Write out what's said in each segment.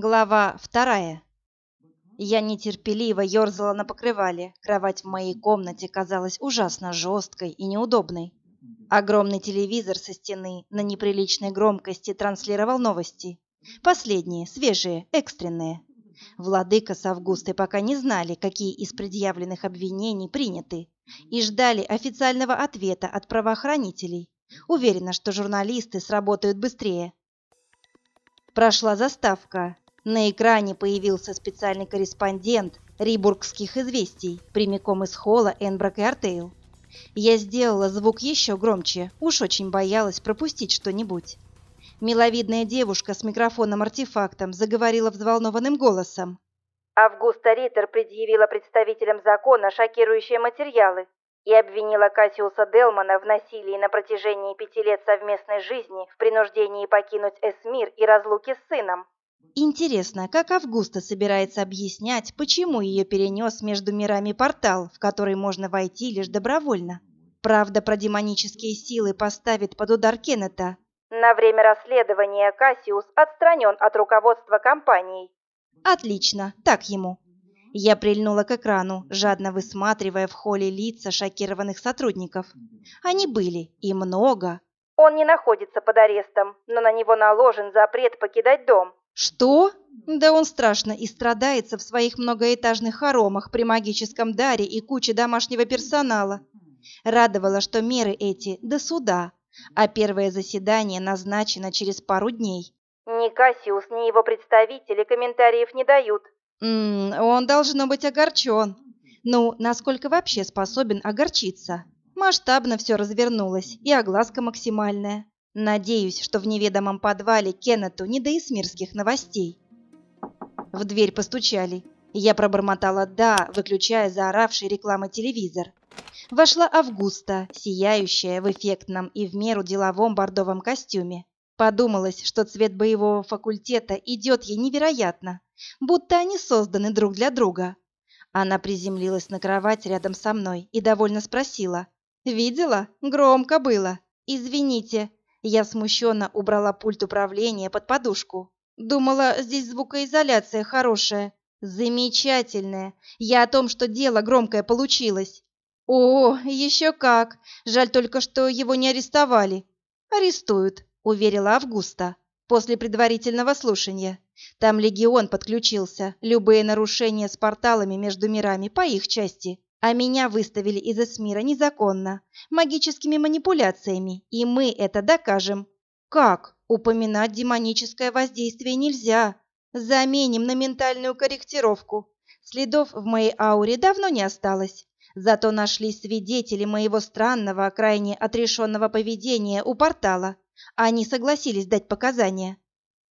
Глава вторая. Я нетерпеливо ерзала на покрывале. Кровать в моей комнате казалась ужасно жесткой и неудобной. Огромный телевизор со стены на неприличной громкости транслировал новости. Последние, свежие, экстренные. Владыка с Августой пока не знали, какие из предъявленных обвинений приняты, и ждали официального ответа от правоохранителей. Уверена, что журналисты сработают быстрее. Прошла заставка. На экране появился специальный корреспондент Рибургских известий, прямиком из холла Энброк и Артейл. Я сделала звук еще громче, уж очень боялась пропустить что-нибудь. Миловидная девушка с микрофоном-артефактом заговорила взволнованным голосом. Августа Риттер предъявила представителям закона шокирующие материалы и обвинила Кассиуса Делмана в насилии на протяжении пяти лет совместной жизни, в принуждении покинуть Эсмир и разлуке с сыном. Интересно, как Августа собирается объяснять, почему ее перенес между мирами портал, в который можно войти лишь добровольно? Правда про демонические силы поставит под удар Кеннета. На время расследования Кассиус отстранен от руководства компанией. Отлично, так ему. Я прильнула к экрану, жадно высматривая в холле лица шокированных сотрудников. Они были, и много. Он не находится под арестом, но на него наложен запрет покидать дом. Что? Да он страшно и страдается в своих многоэтажных хоромах при магическом даре и куче домашнего персонала. Радовало, что меры эти до суда, а первое заседание назначено через пару дней. Ни Кассиус, ни его представители комментариев не дают. М -м, он должно быть огорчен. Ну, насколько вообще способен огорчиться? Масштабно все развернулось, и огласка максимальная. Надеюсь, что в неведомом подвале Кеннету не до эсмирских новостей. В дверь постучали. Я пробормотала «да», выключая заоравший рекламы телевизор. Вошла Августа, сияющая в эффектном и в меру деловом бордовом костюме. Подумалось, что цвет боевого факультета идет ей невероятно, будто они созданы друг для друга. Она приземлилась на кровать рядом со мной и довольно спросила. «Видела? Громко было. Извините, я смущенно убрала пульт управления под подушку. Думала, здесь звукоизоляция хорошая. Замечательная. Я о том, что дело громкое получилось. О, еще как. Жаль только, что его не арестовали. Арестуют, уверила Августа. После предварительного слушания. Там легион подключился. Любые нарушения с порталами между мирами по их части а меня выставили из Эсмира незаконно, магическими манипуляциями, и мы это докажем. Как? Упоминать демоническое воздействие нельзя. Заменим на ментальную корректировку. Следов в моей ауре давно не осталось. Зато нашлись свидетели моего странного, крайне отрешенного поведения у портала. Они согласились дать показания.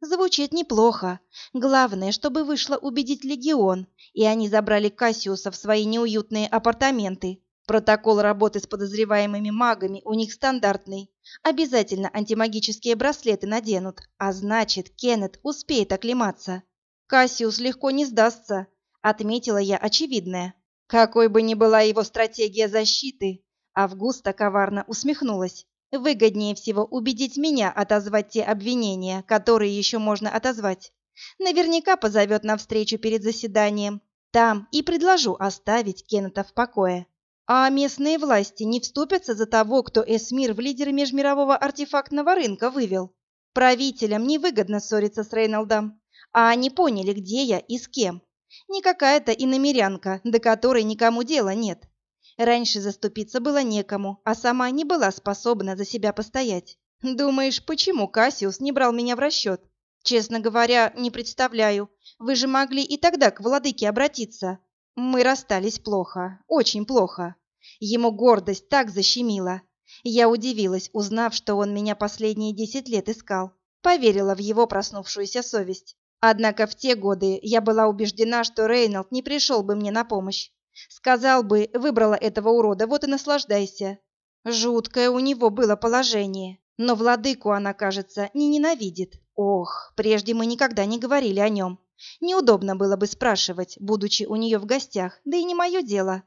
Звучит неплохо. Главное, чтобы вышло убедить легион, и они забрали Кассиуса в свои неуютные апартаменты. Протокол работы с подозреваемыми магами у них стандартный. Обязательно антимагические браслеты наденут, а значит, Кеннет успеет оклематься. Кассиус легко не сдастся, отметила я очевидное. Какой бы ни была его стратегия защиты, Августа коварно усмехнулась. Выгоднее всего убедить меня отозвать те обвинения, которые еще можно отозвать. Наверняка позовет на встречу перед заседанием. Там и предложу оставить Кеннета в покое. А местные власти не вступятся за того, кто Эсмир в лидеры межмирового артефактного рынка вывел. Правителям невыгодно ссориться с Рейнолдом, а они поняли, где я и с кем. Не какая-то иномерянка, до которой никому дела нет. Раньше заступиться было некому, а сама не была способна за себя постоять. Думаешь, почему Кассиус не брал меня в расчет? Честно говоря, не представляю. Вы же могли и тогда к владыке обратиться. Мы расстались плохо, очень плохо. Ему гордость так защемила. Я удивилась, узнав, что он меня последние десять лет искал. Поверила в его проснувшуюся совесть. Однако в те годы я была убеждена, что Рейнольд не пришел бы мне на помощь. Сказал бы, выбрала этого урода, вот и наслаждайся. Жуткое у него было положение, но владыку она, кажется, не ненавидит. Ох, прежде мы никогда не говорили о нем. Неудобно было бы спрашивать, будучи у нее в гостях, да и не мое дело.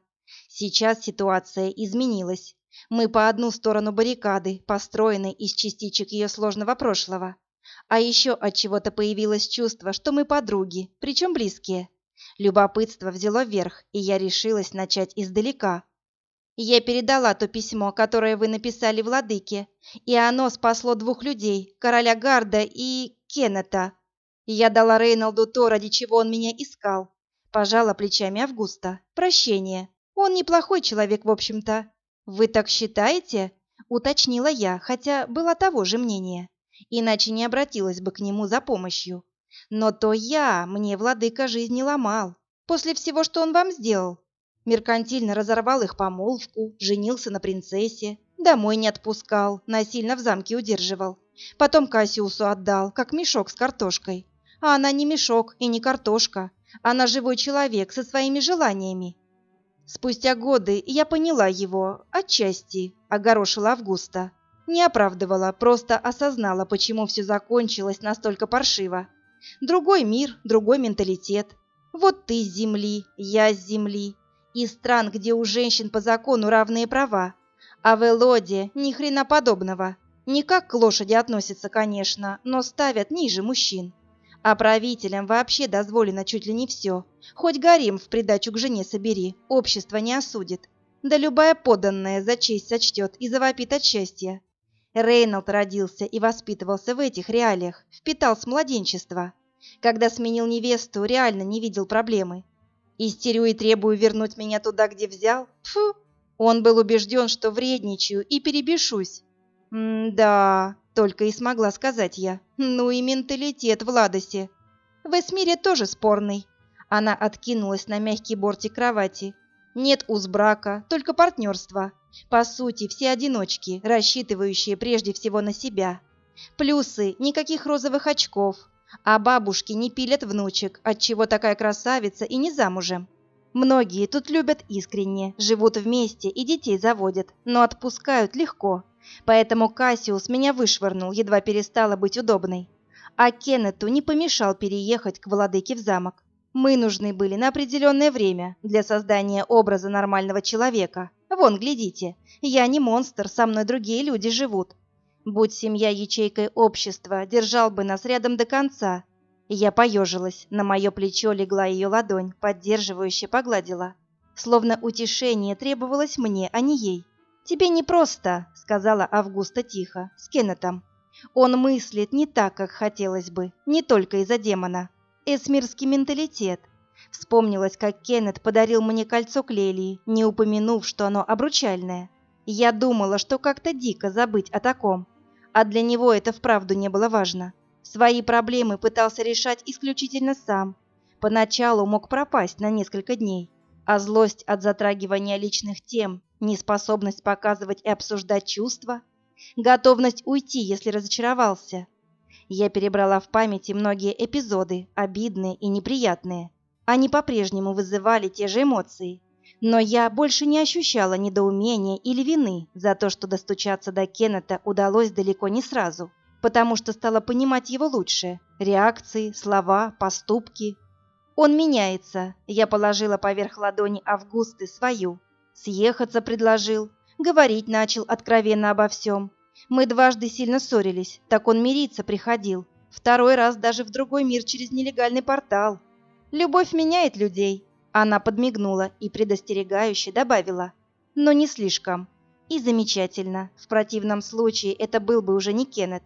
Сейчас ситуация изменилась. Мы по одну сторону баррикады, построенной из частичек ее сложного прошлого. А еще от чего-то появилось чувство, что мы подруги, причем близкие. Любопытство взяло верх, и я решилась начать издалека. Я передала то письмо, которое вы написали владыке, и оно спасло двух людей, короля Гарда и Кеннета. Я дала Рейнолду то, ради чего он меня искал. Пожала плечами Августа. Прощение. Он неплохой человек, в общем-то. Вы так считаете? Уточнила я, хотя была того же мнения. Иначе не обратилась бы к нему за помощью. Но то я, мне владыка жизни ломал. После всего, что он вам сделал. Меркантильно разорвал их помолвку, женился на принцессе, домой не отпускал, насильно в замке удерживал. Потом Кассиусу отдал, как мешок с картошкой. А она не мешок и не картошка. Она живой человек со своими желаниями. Спустя годы я поняла его, отчасти, огорошила Августа. Не оправдывала, просто осознала, почему все закончилось настолько паршиво. Другой мир, другой менталитет. Вот ты с земли, я с земли. Из стран, где у женщин по закону равные права. А в Элоде ни хрена подобного. Не как к лошади относятся, конечно, но ставят ниже мужчин. А правителям вообще дозволено чуть ли не все. Хоть гарем в придачу к жене собери, общество не осудит. Да любая поданная за честь сочтет и завопит от счастья. Рейнольд родился и воспитывался в этих реалиях, впитал с младенчества. Когда сменил невесту, реально не видел проблемы. Истерю и требую вернуть меня туда, где взял? Фу! Он был убежден, что вредничаю и перебешусь. М-да, только и смогла сказать я. Ну и менталитет в Ладосе. В Эсмире тоже спорный. Она откинулась на мягкий бортик кровати. Нет узбрака, только партнерство. По сути, все одиночки, рассчитывающие прежде всего на себя. Плюсы – никаких розовых очков. А бабушки не пилят внучек, отчего такая красавица и не замужем. Многие тут любят искренне, живут вместе и детей заводят, но отпускают легко. Поэтому Кассиус меня вышвырнул, едва перестала быть удобной. А Кеннету не помешал переехать к владыке в замок. Мы нужны были на определенное время для создания образа нормального человека. Вон, глядите, я не монстр, со мной другие люди живут. Будь семья ячейкой общества, держал бы нас рядом до конца. Я поежилась, на мое плечо легла ее ладонь, поддерживающе погладила. Словно утешение требовалось мне, а не ей. «Тебе непросто», — сказала Августа тихо, с Кеннетом. «Он мыслит не так, как хотелось бы, не только из-за демона. Эсмирский менталитет. Вспомнилось, как Кеннет подарил мне кольцо Клелии, не упомянув, что оно обручальное. Я думала, что как-то дико забыть о таком. А для него это вправду не было важно. Свои проблемы пытался решать исключительно сам. Поначалу мог пропасть на несколько дней, а злость от затрагивания личных тем Неспособность показывать и обсуждать чувства? Готовность уйти, если разочаровался? Я перебрала в памяти многие эпизоды, обидные и неприятные. Они по-прежнему вызывали те же эмоции. Но я больше не ощущала недоумения или вины за то, что достучаться до Кеннета удалось далеко не сразу, потому что стала понимать его лучше. Реакции, слова, поступки. Он меняется. Я положила поверх ладони Августы свою, Съехаться предложил, говорить начал откровенно обо всем. Мы дважды сильно ссорились, так он мириться приходил. Второй раз даже в другой мир через нелегальный портал. Любовь меняет людей. Она подмигнула и предостерегающе добавила. Но не слишком. И замечательно. В противном случае это был бы уже не Кеннет.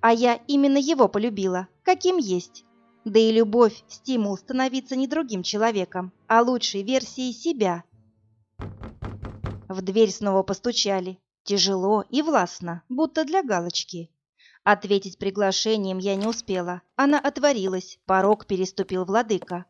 А я именно его полюбила, каким есть. Да и любовь – стимул становиться не другим человеком, а лучшей версией себя – в дверь снова постучали. Тяжело и властно, будто для галочки. Ответить приглашением я не успела. Она отворилась, порог переступил владыка.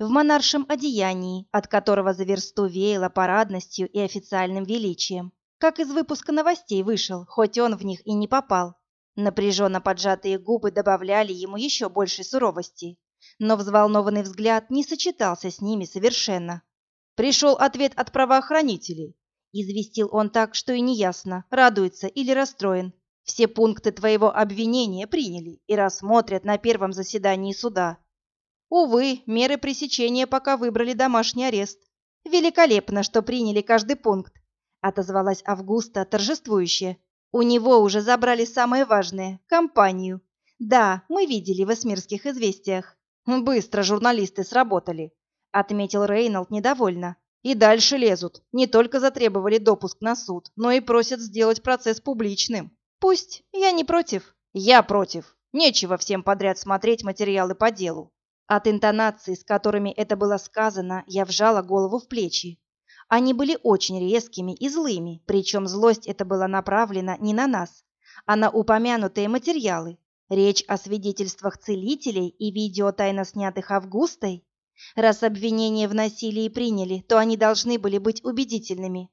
В монаршем одеянии, от которого за версту веяло парадностью и официальным величием. Как из выпуска новостей вышел, хоть он в них и не попал. Напряженно поджатые губы добавляли ему еще большей суровости. Но взволнованный взгляд не сочетался с ними совершенно. Пришел ответ от правоохранителей. Известил он так, что и неясно, радуется или расстроен. Все пункты твоего обвинения приняли и рассмотрят на первом заседании суда. Увы, меры пресечения пока выбрали домашний арест. Великолепно, что приняли каждый пункт, отозвалась Августа торжествующе. У него уже забрали самое важное компанию. Да, мы видели в эсмирских известиях. Быстро журналисты сработали, отметил Рейнольд недовольно. И дальше лезут. Не только затребовали допуск на суд, но и просят сделать процесс публичным. Пусть, я не против. Я против. Нечего всем подряд смотреть материалы по делу. От интонаций, с которыми это было сказано, я вжала голову в плечи. Они были очень резкими и злыми, причем злость эта была направлена не на нас, а на упомянутые материалы. Речь о свидетельствах целителей и видео тайно снятых Августой. Раз обвинения в насилии приняли, то они должны были быть убедительными.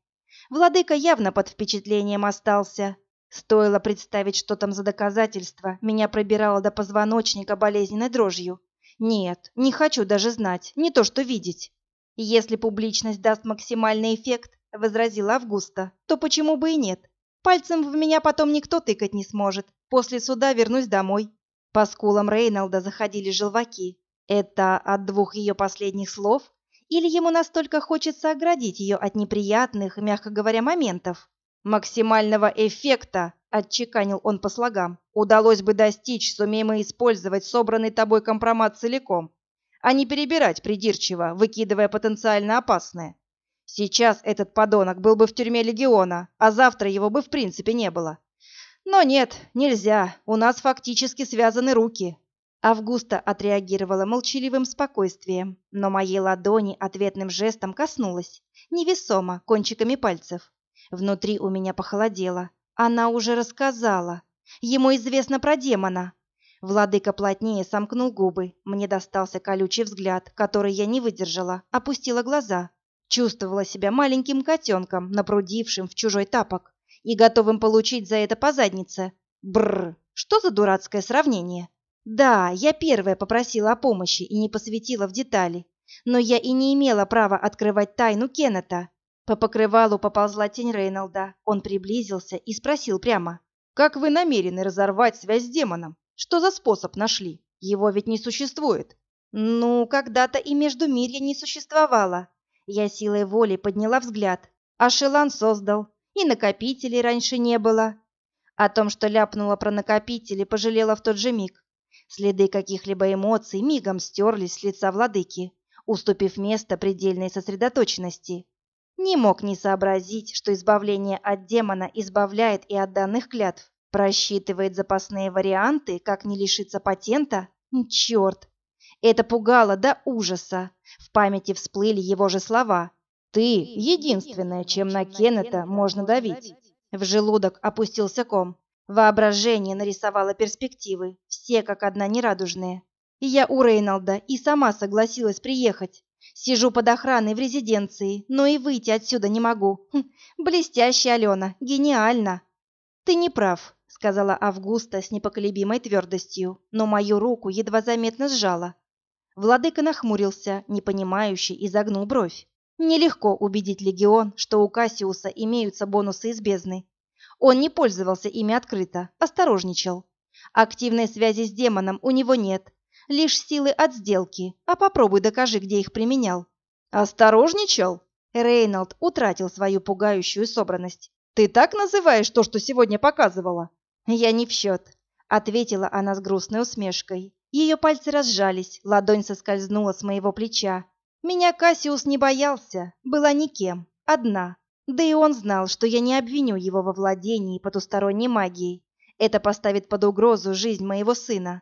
Владыка явно под впечатлением остался. Стоило представить, что там за доказательства, меня пробирало до позвоночника болезненной дрожью. Нет, не хочу даже знать, не то что видеть. Если публичность даст максимальный эффект, возразила Августа, то почему бы и нет? Пальцем в меня потом никто тыкать не сможет. После суда вернусь домой. По скулам Рейнолда заходили желваки. Это от двух ее последних слов? Или ему настолько хочется оградить ее от неприятных, мягко говоря, моментов? Максимального эффекта, отчеканил он по слогам, удалось бы достичь, сумеем использовать собранный тобой компромат целиком, а не перебирать придирчиво, выкидывая потенциально опасное. Сейчас этот подонок был бы в тюрьме легиона, а завтра его бы в принципе не было. Но нет, нельзя, у нас фактически связаны руки. Августа отреагировала молчаливым спокойствием, но моей ладони ответным жестом коснулась, невесомо, кончиками пальцев. Внутри у меня похолодело. Она уже рассказала. Ему известно про демона. Владыка плотнее сомкнул губы. Мне достался колючий взгляд, который я не выдержала, опустила глаза. Чувствовала себя маленьким котенком, напрудившим в чужой тапок и готовым получить за это по заднице. Бррр, что за дурацкое сравнение? Да, я первая попросила о помощи и не посвятила в детали, но я и не имела права открывать тайну Кеннета. По покрывалу поползла тень Рейнолда. Он приблизился и спросил прямо. «Как вы намерены разорвать связь с демоном? Что за способ нашли? Его ведь не существует». «Ну, когда-то и между мирья не существовало. Я силой воли подняла взгляд. А Шелан создал. И накопителей раньше не было. О том, что ляпнула про накопители, пожалела в тот же миг. Следы каких-либо эмоций мигом стерлись с лица владыки, уступив место предельной сосредоточенности. Не мог не сообразить, что избавление от демона избавляет и от данных клятв. Просчитывает запасные варианты, как не лишиться патента? Черт! Это пугало до ужаса. В памяти всплыли его же слова. «Ты — единственное, чем на Кеннета можно давить». В желудок опустился ком. Воображение нарисовало перспективы, все как одна нерадужные. И я у Рейнолда и сама согласилась приехать. Сижу под охраной в резиденции, но и выйти отсюда не могу. Хм, блестяще, Алена, гениально. Ты не прав, сказала Августа с непоколебимой твердостью, но мою руку едва заметно сжала. Владыка нахмурился, непонимающе и загнул бровь. Нелегко убедить легион, что у Кассиуса имеются бонусы из бездны. Он не пользовался ими открыто, осторожничал. Активной связи с демоном у него нет, лишь силы от сделки, а попробуй докажи, где их применял. Осторожничал? Рейнольд утратил свою пугающую собранность. Ты так называешь то, что сегодня показывала? Я не в счет, ответила она с грустной усмешкой. Ее пальцы разжались, ладонь соскользнула с моего плеча. Меня Кассиус не боялся, была никем, одна. Да и он знал, что я не обвиню его во владении потусторонней магией. Это поставит под угрозу жизнь моего сына.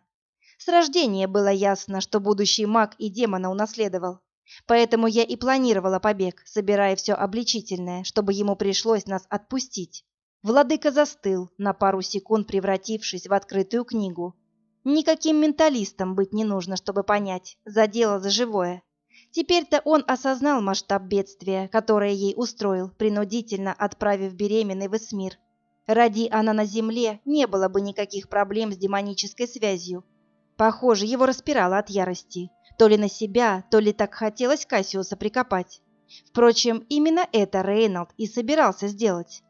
С рождения было ясно, что будущий маг и демона унаследовал. Поэтому я и планировала побег, собирая все обличительное, чтобы ему пришлось нас отпустить. Владыка застыл, на пару секунд превратившись в открытую книгу, Никаким менталистом быть не нужно, чтобы понять, задело за живое. Теперь-то он осознал масштаб бедствия, которое ей устроил, принудительно отправив беременной в Эсмир. Ради она на земле, не было бы никаких проблем с демонической связью. Похоже, его распирало от ярости. То ли на себя, то ли так хотелось Кассиуса прикопать. Впрочем, именно это Рейнольд и собирался сделать.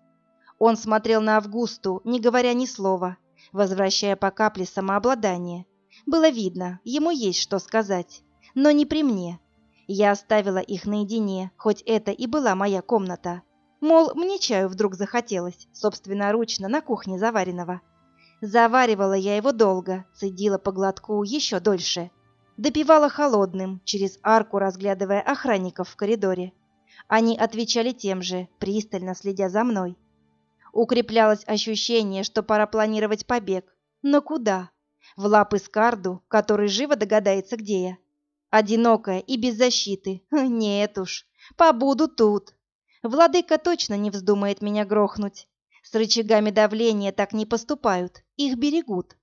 Он смотрел на Августу, не говоря ни слова, возвращая по капле самообладание. Было видно, ему есть что сказать, но не при мне. Я оставила их наедине, хоть это и была моя комната. Мол, мне чаю вдруг захотелось, собственноручно на кухне заваренного. Заваривала я его долго, цедила по глотку еще дольше. Допивала холодным, через арку разглядывая охранников в коридоре. Они отвечали тем же, пристально следя за мной. Укреплялось ощущение, что пора планировать побег. Но куда? В лапы Скарду, который живо догадается, где я. Одинокая и без защиты. Нет уж, побуду тут. Владыка точно не вздумает меня грохнуть. С рычагами давления так не поступают, их берегут.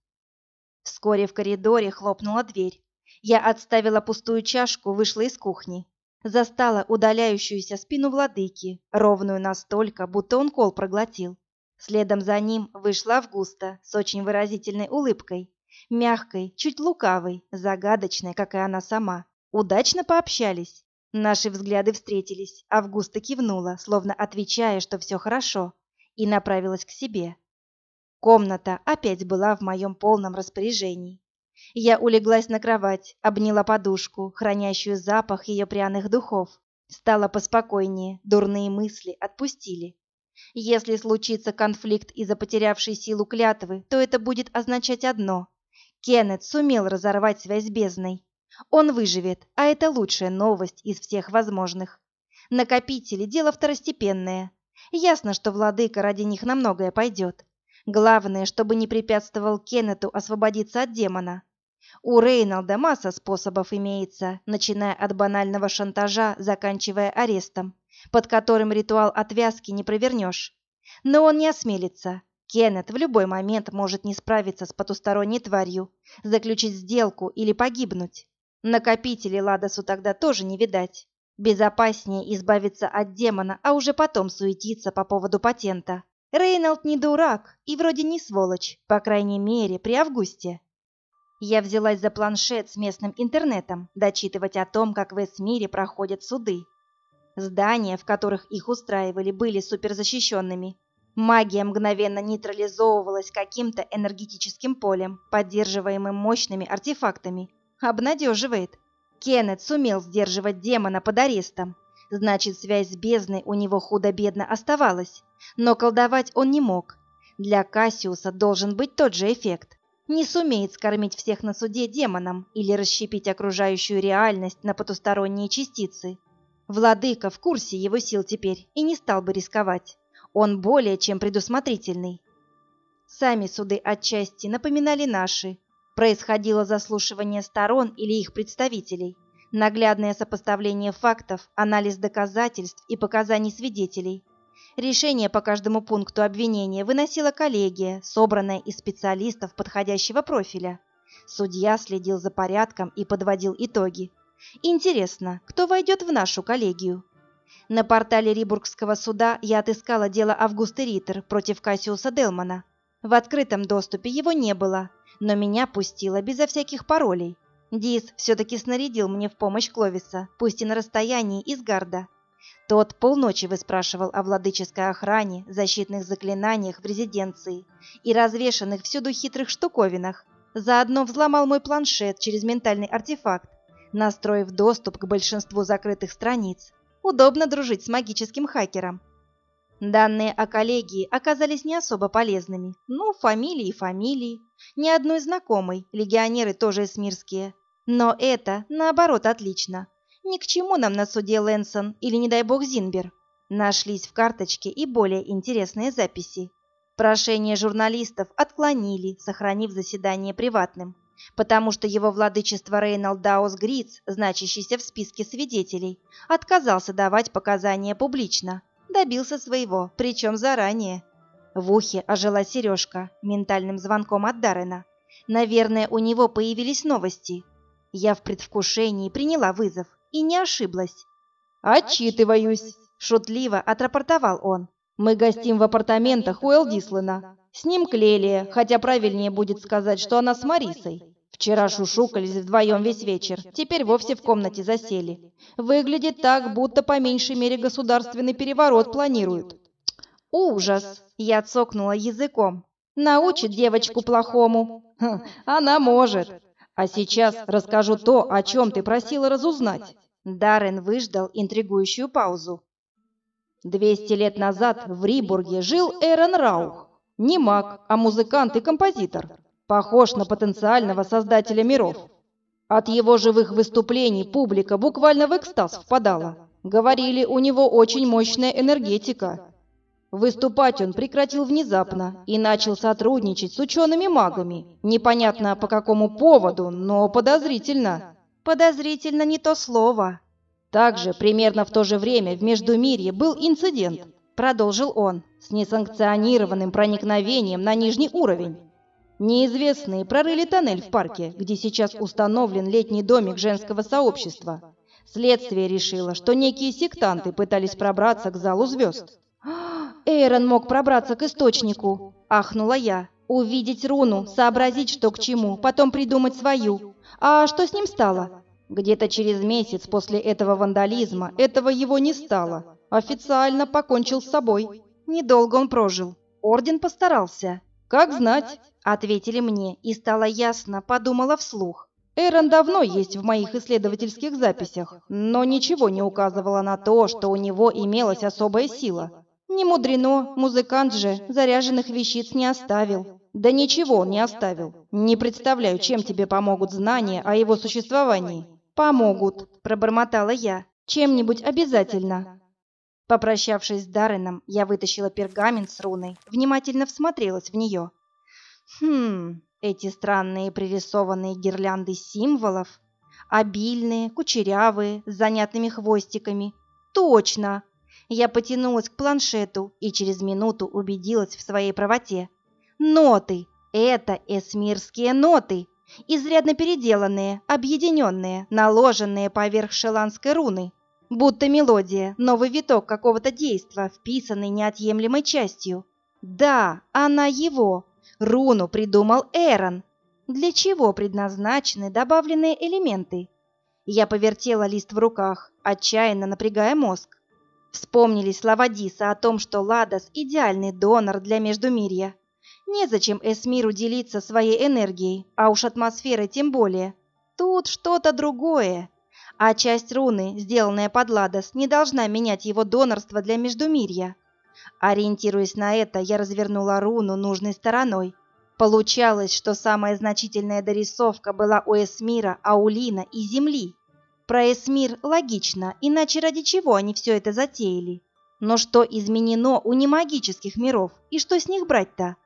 Вскоре в коридоре хлопнула дверь. Я отставила пустую чашку, вышла из кухни. Застала удаляющуюся спину владыки, ровную настолько, будто он кол проглотил. Следом за ним вышла Августа с очень выразительной улыбкой, мягкой, чуть лукавой, загадочной, как и она сама. Удачно пообщались. Наши взгляды встретились. Августа кивнула, словно отвечая, что все хорошо, и направилась к себе. Комната опять была в моем полном распоряжении. Я улеглась на кровать, обняла подушку, хранящую запах ее пряных духов. Стало поспокойнее, дурные мысли отпустили. Если случится конфликт из-за потерявшей силу клятвы, то это будет означать одно. Кеннет сумел разорвать связь с бездной. Он выживет, а это лучшая новость из всех возможных. Накопители – дело второстепенное. Ясно, что владыка ради них на многое пойдет. Главное, чтобы не препятствовал Кеннету освободиться от демона. У Рейнолда масса способов имеется, начиная от банального шантажа, заканчивая арестом, под которым ритуал отвязки не провернешь. Но он не осмелится. Кеннет в любой момент может не справиться с потусторонней тварью, заключить сделку или погибнуть. Накопителей Ладосу тогда тоже не видать. Безопаснее избавиться от демона, а уже потом суетиться по поводу патента. Рейнольд не дурак и вроде не сволочь, по крайней мере, при Августе. Я взялась за планшет с местным интернетом, дочитывать о том, как в Эсмире проходят суды. Здания, в которых их устраивали, были суперзащищенными. Магия мгновенно нейтрализовывалась каким-то энергетическим полем, поддерживаемым мощными артефактами. Обнадеживает. Кеннет сумел сдерживать демона под арестом, Значит, связь с бездной у него худо-бедно оставалась, но колдовать он не мог. Для Кассиуса должен быть тот же эффект. Не сумеет скормить всех на суде демоном или расщепить окружающую реальность на потусторонние частицы. Владыка в курсе его сил теперь и не стал бы рисковать. Он более чем предусмотрительный. Сами суды отчасти напоминали наши. Происходило заслушивание сторон или их представителей. Наглядное сопоставление фактов, анализ доказательств и показаний свидетелей. Решение по каждому пункту обвинения выносила коллегия, собранная из специалистов подходящего профиля. Судья следил за порядком и подводил итоги. Интересно, кто войдет в нашу коллегию? На портале Рибургского суда я отыскала дело Августы Риттер против Кассиуса Делмана. В открытом доступе его не было, но меня пустило безо всяких паролей. Дис все-таки снарядил мне в помощь Кловиса, пусть и на расстоянии из гарда. Тот полночи выспрашивал о владыческой охране, защитных заклинаниях в резиденции и развешанных всюду хитрых штуковинах. Заодно взломал мой планшет через ментальный артефакт, настроив доступ к большинству закрытых страниц. Удобно дружить с магическим хакером. Данные о коллегии оказались не особо полезными. Ну, фамилии и фамилии. Ни одной знакомой, легионеры тоже эсмирские. Но это, наоборот, отлично. Ни к чему нам на суде Лэнсон или, не дай бог, Зинбер. Нашлись в карточке и более интересные записи. Прошение журналистов отклонили, сохранив заседание приватным, потому что его владычество Рейнольд Даус Гриц, значащийся в списке свидетелей, отказался давать показания публично. Добился своего, причем заранее. В ухе ожила сережка ментальным звонком от Даррена. Наверное, у него появились новости. Я в предвкушении приняла вызов и не ошиблась. «Отчитываюсь», — шутливо отрапортовал он. «Мы гостим в апартаментах у Элдислана. С ним Клелия, хотя правильнее будет сказать, что она с Марисой. Вчера шушукались вдвоем весь вечер, теперь вовсе в комнате засели. Выглядит так, будто по меньшей мере государственный переворот планируют». «Ужас!» — я цокнула языком. «Научит девочку плохому». Хм, «Она может», а сейчас расскажу то, о чем ты просила разузнать. Даррен выждал интригующую паузу. Двести лет назад в Рибурге жил Эрон Раух. Не маг, а музыкант и композитор. Похож на потенциального создателя миров. От его живых выступлений публика буквально в экстаз впадала. Говорили, у него очень мощная энергетика. Выступать он прекратил внезапно и начал сотрудничать с учеными-магами. Непонятно по какому поводу, но подозрительно. Подозрительно не то слово. Также, примерно в то же время, в Междумирье был инцидент, продолжил он, с несанкционированным проникновением на нижний уровень. Неизвестные прорыли тоннель в парке, где сейчас установлен летний домик женского сообщества. Следствие решило, что некие сектанты пытались пробраться к залу звезд. Эйрон мог пробраться к источнику, ахнула я. Увидеть руну, сообразить, что к чему, потом придумать свою. А что с ним стало? Где-то через месяц после этого вандализма этого его не стало. Официально покончил с собой. Недолго он прожил. Орден постарался. Как знать, ответили мне, и стало ясно, подумала вслух. Эрон давно есть в моих исследовательских записях, но ничего не указывало на то, что у него имелась особая сила. Не мудрено, музыкант же заряженных вещиц не оставил. Да ничего он не оставил. Не представляю, чем тебе помогут знания о его существовании. Помогут, пробормотала я. Чем-нибудь обязательно. Попрощавшись с Дарреном, я вытащила пергамент с руной, внимательно всмотрелась в нее. Хм, эти странные пририсованные гирлянды символов, обильные, кучерявые, с занятными хвостиками. Точно! Я потянулась к планшету и через минуту убедилась в своей правоте. Ноты! Это эсмирские ноты! Изрядно переделанные, объединенные, наложенные поверх шеланской руны. Будто мелодия, новый виток какого-то действа, вписанный неотъемлемой частью. Да, она его. Руну придумал Эрон. Для чего предназначены добавленные элементы? Я повертела лист в руках, отчаянно напрягая мозг. Вспомнились слова Диса о том, что Ладос – идеальный донор для Междумирья. Незачем Эсмиру делиться своей энергией, а уж атмосферой тем более. Тут что-то другое. А часть руны, сделанная под Ладос, не должна менять его донорство для Междумирья. Ориентируясь на это, я развернула руну нужной стороной. Получалось, что самая значительная дорисовка была у Эсмира, Аулина и Земли. Про Эсмир логично, иначе ради чего они все это затеяли? Но что изменено у немагических миров, и что с них брать-то?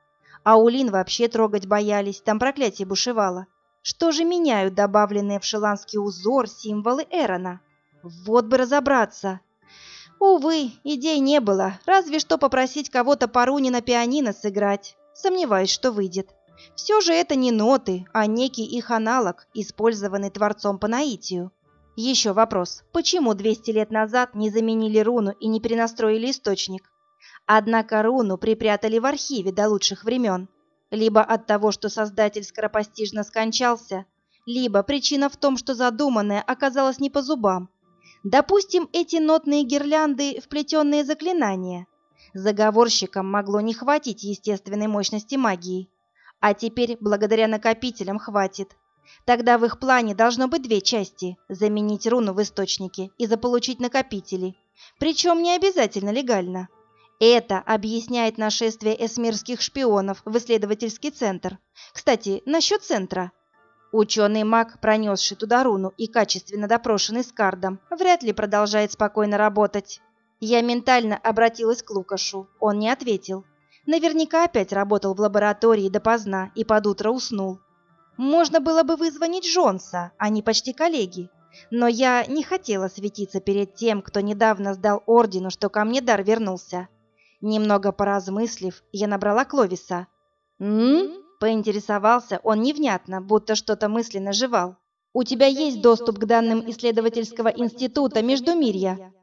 Аулин вообще трогать боялись, там проклятие бушевало. Что же меняют добавленные в шеланский узор символы Эрона? Вот бы разобраться. Увы, идей не было, разве что попросить кого-то по руне на пианино сыграть. Сомневаюсь, что выйдет. Все же это не ноты, а некий их аналог, использованный Творцом по наитию. Еще вопрос. Почему 200 лет назад не заменили руну и не перенастроили источник? Однако руну припрятали в архиве до лучших времен. Либо от того, что создатель скоропостижно скончался, либо причина в том, что задуманное оказалось не по зубам. Допустим, эти нотные гирлянды – вплетенные заклинания. Заговорщикам могло не хватить естественной мощности магии. А теперь, благодаря накопителям, хватит. Тогда в их плане должно быть две части – заменить руну в источнике и заполучить накопители. Причем не обязательно легально. Это объясняет нашествие эсмирских шпионов в исследовательский центр. Кстати, насчет центра. Ученый-маг, пронесший туда руну и качественно допрошенный с кардом, вряд ли продолжает спокойно работать. Я ментально обратилась к Лукашу. Он не ответил. Наверняка опять работал в лаборатории допоздна и под утро уснул. Можно было бы вызвонить Джонса, они почти коллеги. Но я не хотела светиться перед тем, кто недавно сдал ордену, что ко мне дар вернулся. Немного поразмыслив, я набрала Кловиса. «М?», поинтересовался он невнятно, будто что-то мысленно жевал. «У тебя есть доступ к данным исследовательского института Междумирья?»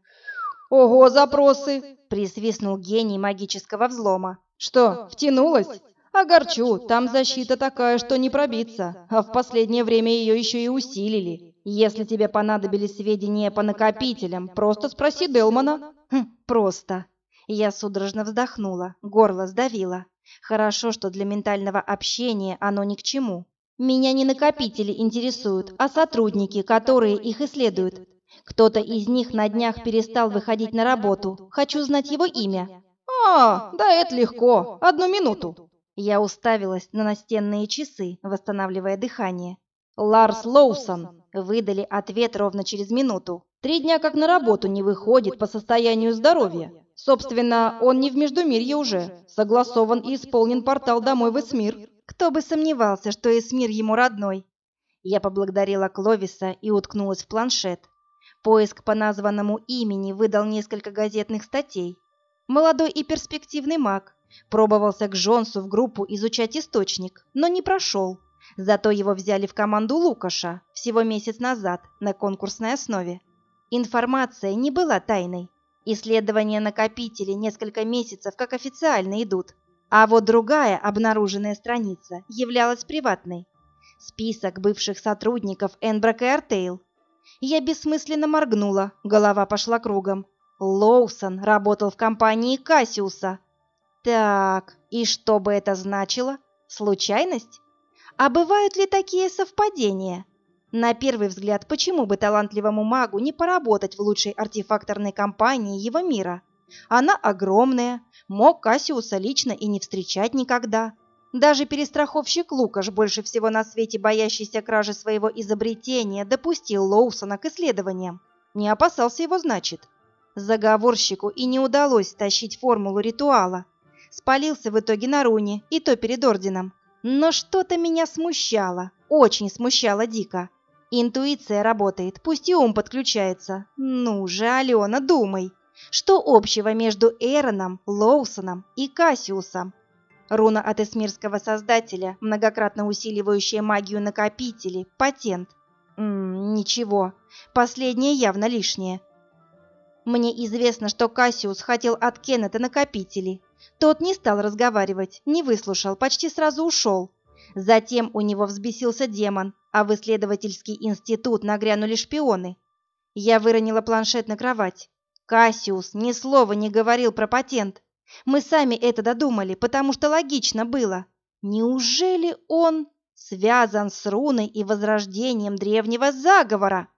«Ого, запросы!» – присвистнул гений магического взлома. «Что, втянулась?» Огорчу, там защита такая, что не пробиться, а в последнее время ее еще и усилили. Если тебе понадобились сведения по накопителям, просто спроси Делмана. Хм, просто. Я судорожно вздохнула, горло сдавило. Хорошо, что для ментального общения оно ни к чему. Меня не накопители интересуют, а сотрудники, которые их исследуют. Кто-то из них на днях перестал выходить на работу. Хочу знать его имя. А, да это легко. Одну минуту. Я уставилась на настенные часы, восстанавливая дыхание. Ларс Лоусон. Выдали ответ ровно через минуту. Три дня как на работу не выходит по состоянию здоровья. Собственно, он не в Междумирье уже. Согласован и исполнен портал домой в Эсмир. Кто бы сомневался, что Эсмир ему родной. Я поблагодарила Кловиса и уткнулась в планшет. Поиск по названному имени выдал несколько газетных статей. Молодой и перспективный маг. Пробовался к Джонсу в группу изучать источник, но не прошел. Зато его взяли в команду Лукаша всего месяц назад на конкурсной основе. Информация не была тайной. Исследования накопителей несколько месяцев как официально идут. А вот другая обнаруженная страница являлась приватной. Список бывших сотрудников Энброк и Артейл. Я бессмысленно моргнула, голова пошла кругом. Лоусон работал в компании Кассиуса. Так, и что бы это значило? Случайность? А бывают ли такие совпадения? На первый взгляд, почему бы талантливому магу не поработать в лучшей артефакторной компании его мира? Она огромная, мог Кассиуса лично и не встречать никогда. Даже перестраховщик Лукаш, больше всего на свете боящийся кражи своего изобретения, допустил Лоусона к исследованиям. Не опасался его, значит. Заговорщику и не удалось тащить формулу ритуала. Спалился в итоге на руне, и то перед орденом. Но что-то меня смущало, очень смущало дико. Интуиция работает, пусть и ум подключается. Ну же, Алена, думай. Что общего между Эроном, Лоусоном и Кассиусом? Руна от эсмирского создателя, многократно усиливающая магию накопителей, патент. М ничего, последнее явно лишнее. Мне известно, что Кассиус хотел от Кеннета накопители. Тот не стал разговаривать, не выслушал, почти сразу ушел. Затем у него взбесился демон, а в исследовательский институт нагрянули шпионы. Я выронила планшет на кровать. Кассиус ни слова не говорил про патент. Мы сами это додумали, потому что логично было. Неужели он связан с руной и возрождением древнего заговора?